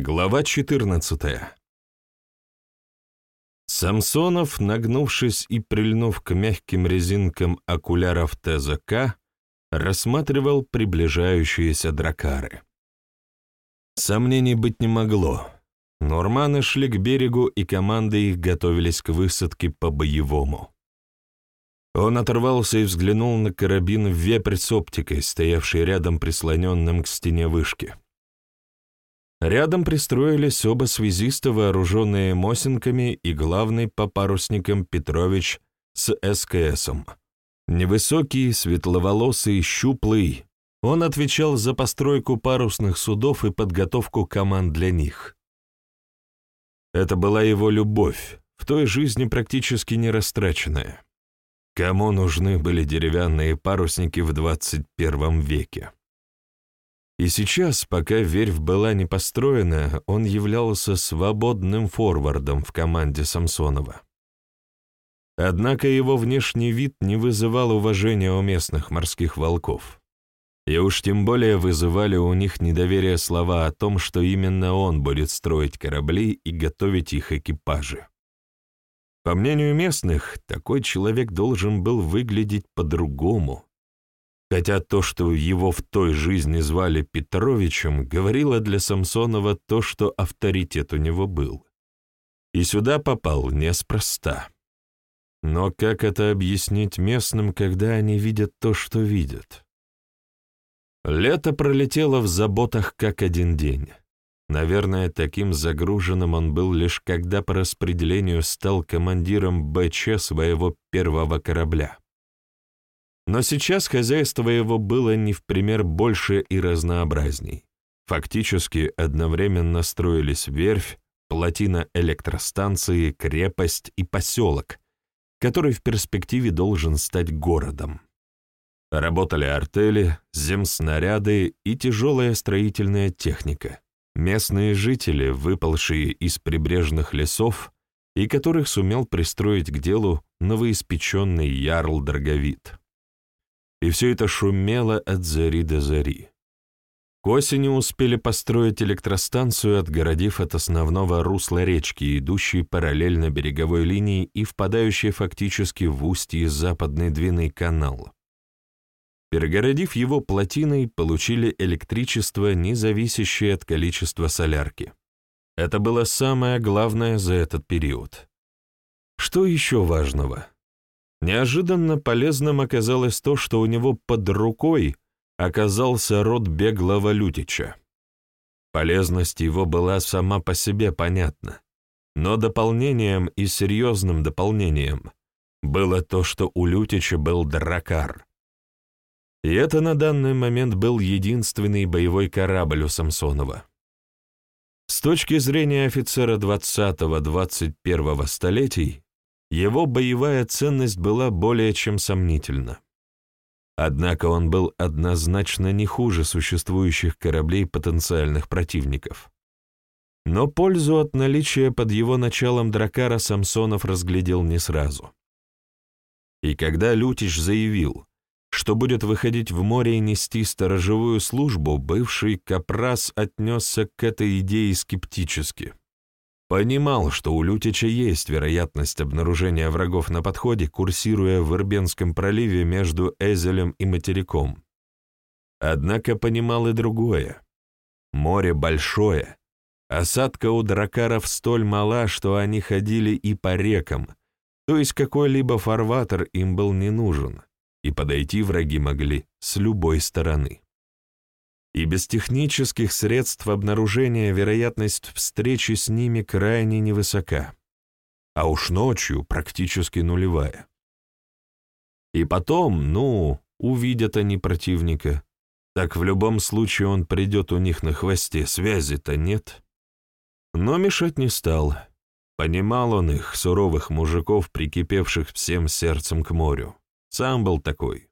Глава 14 Самсонов, нагнувшись и прильнув к мягким резинкам окуляров ТЗК, рассматривал приближающиеся дракары. Сомнений быть не могло. Норманы шли к берегу, и команды их готовились к высадке по-боевому. Он оторвался и взглянул на карабин вепрь с оптикой, стоявший рядом прислоненным к стене вышки. Рядом пристроились оба связиста, вооруженные мосинками, и главный по парусникам Петрович с СКСом. Невысокий, светловолосый, щуплый, он отвечал за постройку парусных судов и подготовку команд для них. Это была его любовь, в той жизни практически не растраченная. Кому нужны были деревянные парусники в 21 веке? И сейчас, пока верфь была не построена, он являлся свободным форвардом в команде Самсонова. Однако его внешний вид не вызывал уважения у местных морских волков. И уж тем более вызывали у них недоверие слова о том, что именно он будет строить корабли и готовить их экипажи. По мнению местных, такой человек должен был выглядеть по-другому, хотя то, что его в той жизни звали Петровичем, говорило для Самсонова то, что авторитет у него был. И сюда попал неспроста. Но как это объяснить местным, когда они видят то, что видят? Лето пролетело в заботах как один день. Наверное, таким загруженным он был лишь когда по распределению стал командиром БЧ своего первого корабля. Но сейчас хозяйство его было не в пример больше и разнообразней. Фактически одновременно строились верфь, плотина электростанции, крепость и поселок, который в перспективе должен стать городом. Работали артели, земснаряды и тяжелая строительная техника. Местные жители, выпалшие из прибрежных лесов, и которых сумел пристроить к делу новоиспеченный ярл Драговит и все это шумело от зари до зари. К осени успели построить электростанцию, отгородив от основного русла речки, идущей параллельно береговой линии и впадающей фактически в устье западной Двины канал. Перегородив его плотиной, получили электричество, не зависящее от количества солярки. Это было самое главное за этот период. Что еще важного? Неожиданно полезным оказалось то, что у него под рукой оказался род беглого Лютича. Полезность его была сама по себе понятна, но дополнением и серьезным дополнением было то, что у Лютича был дракар. И это на данный момент был единственный боевой корабль у Самсонова. С точки зрения офицера 20-21 столетий, его боевая ценность была более чем сомнительна. Однако он был однозначно не хуже существующих кораблей потенциальных противников. Но пользу от наличия под его началом дракара Самсонов разглядел не сразу. И когда Лютич заявил, что будет выходить в море и нести сторожевую службу, бывший Капрас отнесся к этой идее скептически. Понимал, что у Лютича есть вероятность обнаружения врагов на подходе, курсируя в Ирбенском проливе между Эзелем и материком. Однако понимал и другое. Море большое, осадка у дракаров столь мала, что они ходили и по рекам, то есть какой-либо фарватер им был не нужен, и подойти враги могли с любой стороны и без технических средств обнаружения вероятность встречи с ними крайне невысока, а уж ночью практически нулевая. И потом, ну, увидят они противника, так в любом случае он придет у них на хвосте, связи-то нет. Но мешать не стал. Понимал он их, суровых мужиков, прикипевших всем сердцем к морю. Сам был такой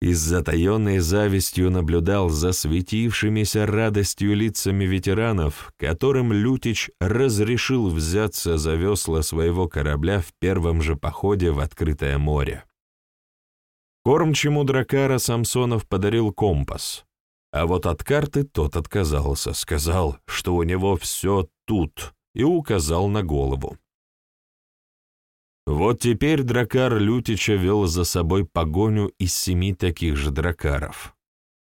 и с затаенной завистью наблюдал за светившимися радостью лицами ветеранов, которым Лютич разрешил взяться за весла своего корабля в первом же походе в открытое море. Кормчему дракара Самсонов подарил компас, А вот от карты тот отказался, сказал, что у него все тут, и указал на голову. Вот теперь дракар Лютича вел за собой погоню из семи таких же дракаров.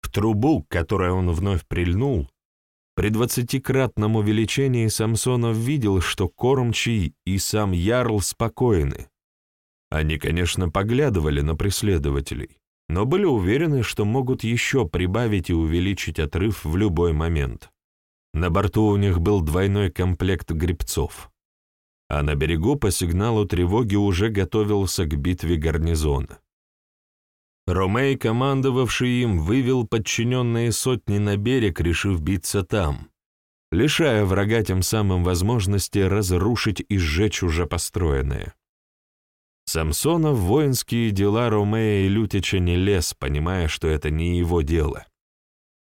В трубу, к которой он вновь прильнул, при двадцатикратном увеличении Самсонов видел, что кормчий и сам Ярл спокойны. Они, конечно, поглядывали на преследователей, но были уверены, что могут еще прибавить и увеличить отрыв в любой момент. На борту у них был двойной комплект грибцов а на берегу по сигналу тревоги уже готовился к битве гарнизона. Ромей, командовавший им, вывел подчиненные сотни на берег, решив биться там, лишая врага тем самым возможности разрушить и сжечь уже построенное. Самсонов в воинские дела Ромея и Лютича не лез, понимая, что это не его дело.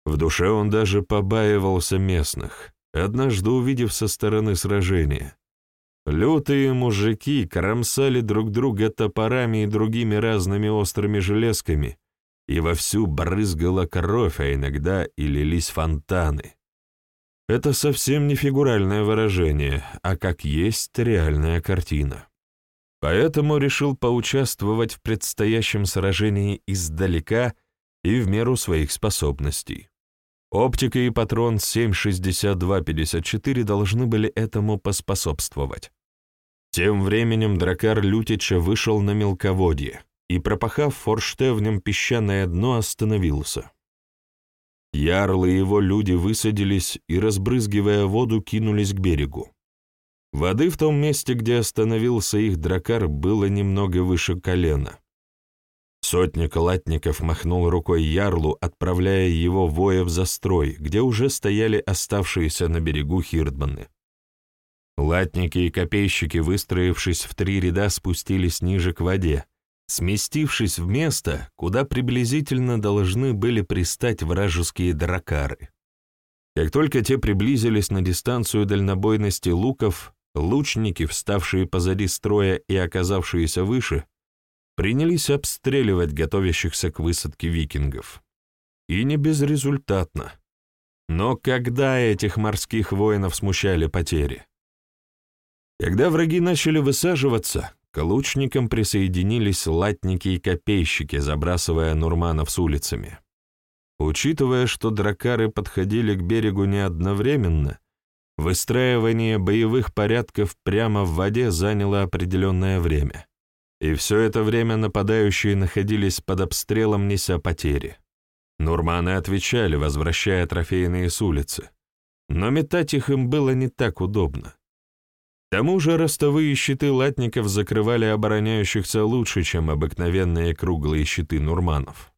В душе он даже побаивался местных, однажды увидев со стороны сражения. Лютые мужики кромсали друг друга топорами и другими разными острыми железками, и вовсю брызгала кровь, а иногда и лились фонтаны. Это совсем не фигуральное выражение, а как есть реальная картина. Поэтому решил поучаствовать в предстоящем сражении издалека и в меру своих способностей. Оптика и патрон 7,6254 должны были этому поспособствовать. Тем временем дракар Лютича вышел на мелководье и, пропахав форштевнем песчаное дно, остановился. Ярлы и его люди высадились и, разбрызгивая воду, кинулись к берегу. Воды в том месте, где остановился их дракар, было немного выше колена. Сотня латников махнул рукой Ярлу, отправляя его воя в застрой, где уже стояли оставшиеся на берегу хирдманы. Латники и копейщики, выстроившись в три ряда, спустились ниже к воде, сместившись в место, куда приблизительно должны были пристать вражеские дракары. Как только те приблизились на дистанцию дальнобойности луков, лучники, вставшие позади строя и оказавшиеся выше, принялись обстреливать готовящихся к высадке викингов. И не безрезультатно. Но когда этих морских воинов смущали потери? Когда враги начали высаживаться, к лучникам присоединились латники и копейщики, забрасывая нурманов с улицами. Учитывая, что дракары подходили к берегу не одновременно, выстраивание боевых порядков прямо в воде заняло определенное время. И все это время нападающие находились под обстрелом, неся потери. Нурманы отвечали, возвращая трофейные с улицы. Но метать их им было не так удобно. К тому же ростовые щиты латников закрывали обороняющихся лучше, чем обыкновенные круглые щиты нурманов.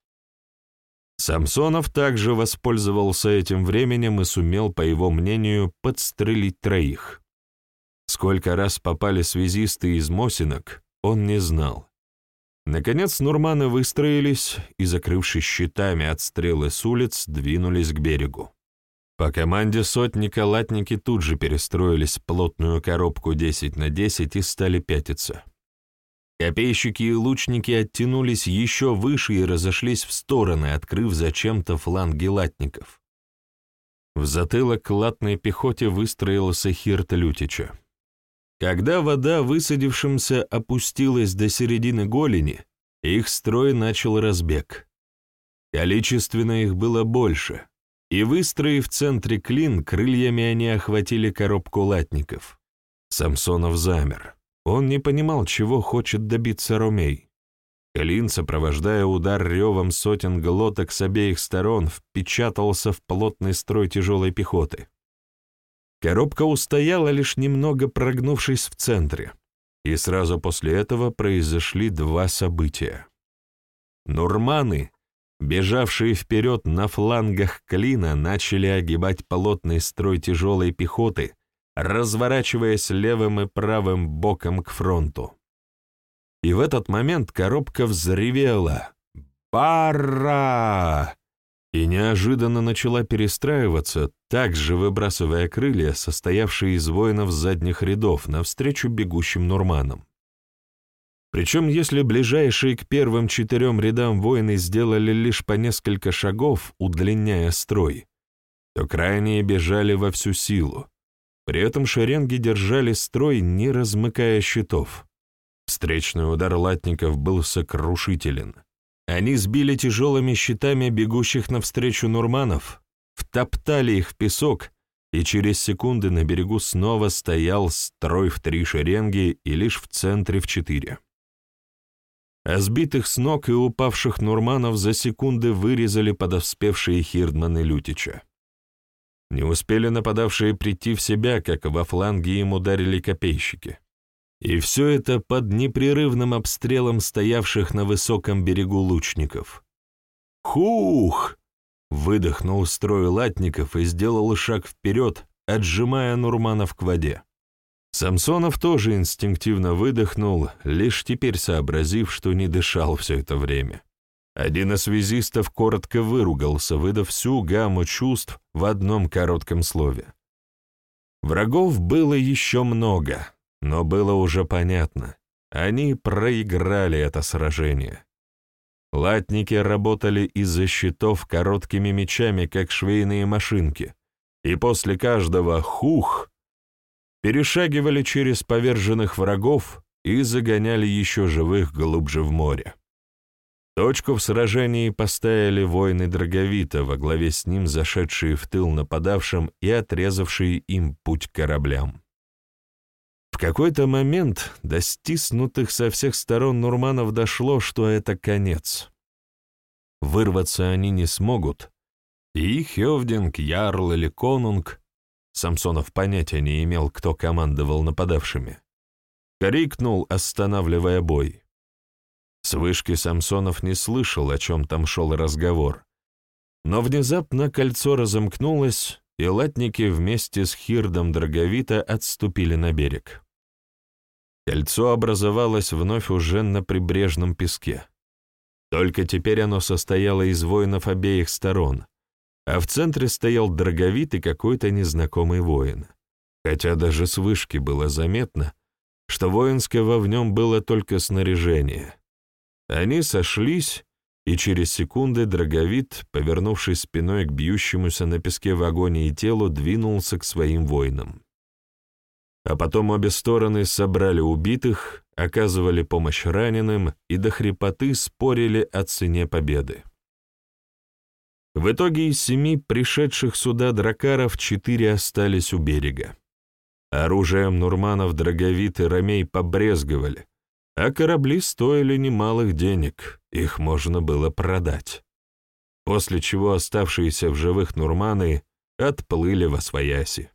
Самсонов также воспользовался этим временем и сумел, по его мнению, подстрелить троих. Сколько раз попали связисты из Мосинок, он не знал. Наконец нурманы выстроились и, закрывшись щитами от стрелы с улиц, двинулись к берегу. По команде сотника латники тут же перестроились в плотную коробку 10 на 10 и стали пятиться. Копейщики и лучники оттянулись еще выше и разошлись в стороны, открыв зачем-то фланги латников. В затылок латной пехоте выстроился Хирт Лютича. Когда вода высадившимся опустилась до середины голени, их строй начал разбег. Количественно их было больше, и, выстроив в центре клин, крыльями они охватили коробку латников. Самсонов замер. Он не понимал, чего хочет добиться Ромей. Клин, сопровождая удар ревом сотен глоток с обеих сторон, впечатался в плотный строй тяжелой пехоты. Коробка устояла, лишь немного прогнувшись в центре, и сразу после этого произошли два события. Нурманы, бежавшие вперед на флангах клина, начали огибать плотный строй тяжелой пехоты, разворачиваясь левым и правым боком к фронту. И в этот момент коробка взревела «Пара!» и неожиданно начала перестраиваться, также выбрасывая крылья, состоявшие из воинов задних рядов, навстречу бегущим нурманам. Причем, если ближайшие к первым четырем рядам воины сделали лишь по несколько шагов, удлиняя строй, то крайние бежали во всю силу. При этом шеренги держали строй, не размыкая щитов. Встречный удар латников был сокрушителен. Они сбили тяжелыми щитами бегущих навстречу нурманов, втоптали их в песок, и через секунды на берегу снова стоял строй в три шеренги и лишь в центре в четыре. А сбитых с ног и упавших нурманов за секунды вырезали подоспевшие хирдманы Лютича. Не успели нападавшие прийти в себя, как во фланге им ударили копейщики. И все это под непрерывным обстрелом стоявших на высоком берегу лучников. «Хух!» — выдохнул строй латников и сделал шаг вперед, отжимая Нурманов к воде. Самсонов тоже инстинктивно выдохнул, лишь теперь сообразив, что не дышал все это время. Один из связистов коротко выругался, выдав всю гамму чувств в одном коротком слове. Врагов было еще много, но было уже понятно. Они проиграли это сражение. Латники работали из-за щитов короткими мечами, как швейные машинки, и после каждого «хух» перешагивали через поверженных врагов и загоняли еще живых глубже в море. Точку в сражении поставили воины Драговита, во главе с ним зашедшие в тыл нападавшим и отрезавшие им путь к кораблям. В какой-то момент до стиснутых со всех сторон Нурманов дошло, что это конец. Вырваться они не смогут, и Хевдинг, Ярл или Конунг, Самсонов понятия не имел, кто командовал нападавшими, крикнул, останавливая бой. С вышки Самсонов не слышал, о чем там шел разговор. Но внезапно кольцо разомкнулось, и латники вместе с Хирдом Драговита отступили на берег. Кольцо образовалось вновь уже на прибрежном песке. Только теперь оно состояло из воинов обеих сторон, а в центре стоял Драговит и какой-то незнакомый воин. Хотя даже с вышки было заметно, что воинского в нем было только снаряжение — они сошлись, и через секунды Драговит, повернувшись спиной к бьющемуся на песке вагоне и телу, двинулся к своим воинам. А потом обе стороны собрали убитых, оказывали помощь раненым и до хрипоты спорили о цене победы. В итоге из семи пришедших сюда дракаров четыре остались у берега. Оружием Нурманов Драговит и Ромей побрезговали, а корабли стоили немалых денег, их можно было продать. После чего оставшиеся в живых нурманы отплыли во свояси.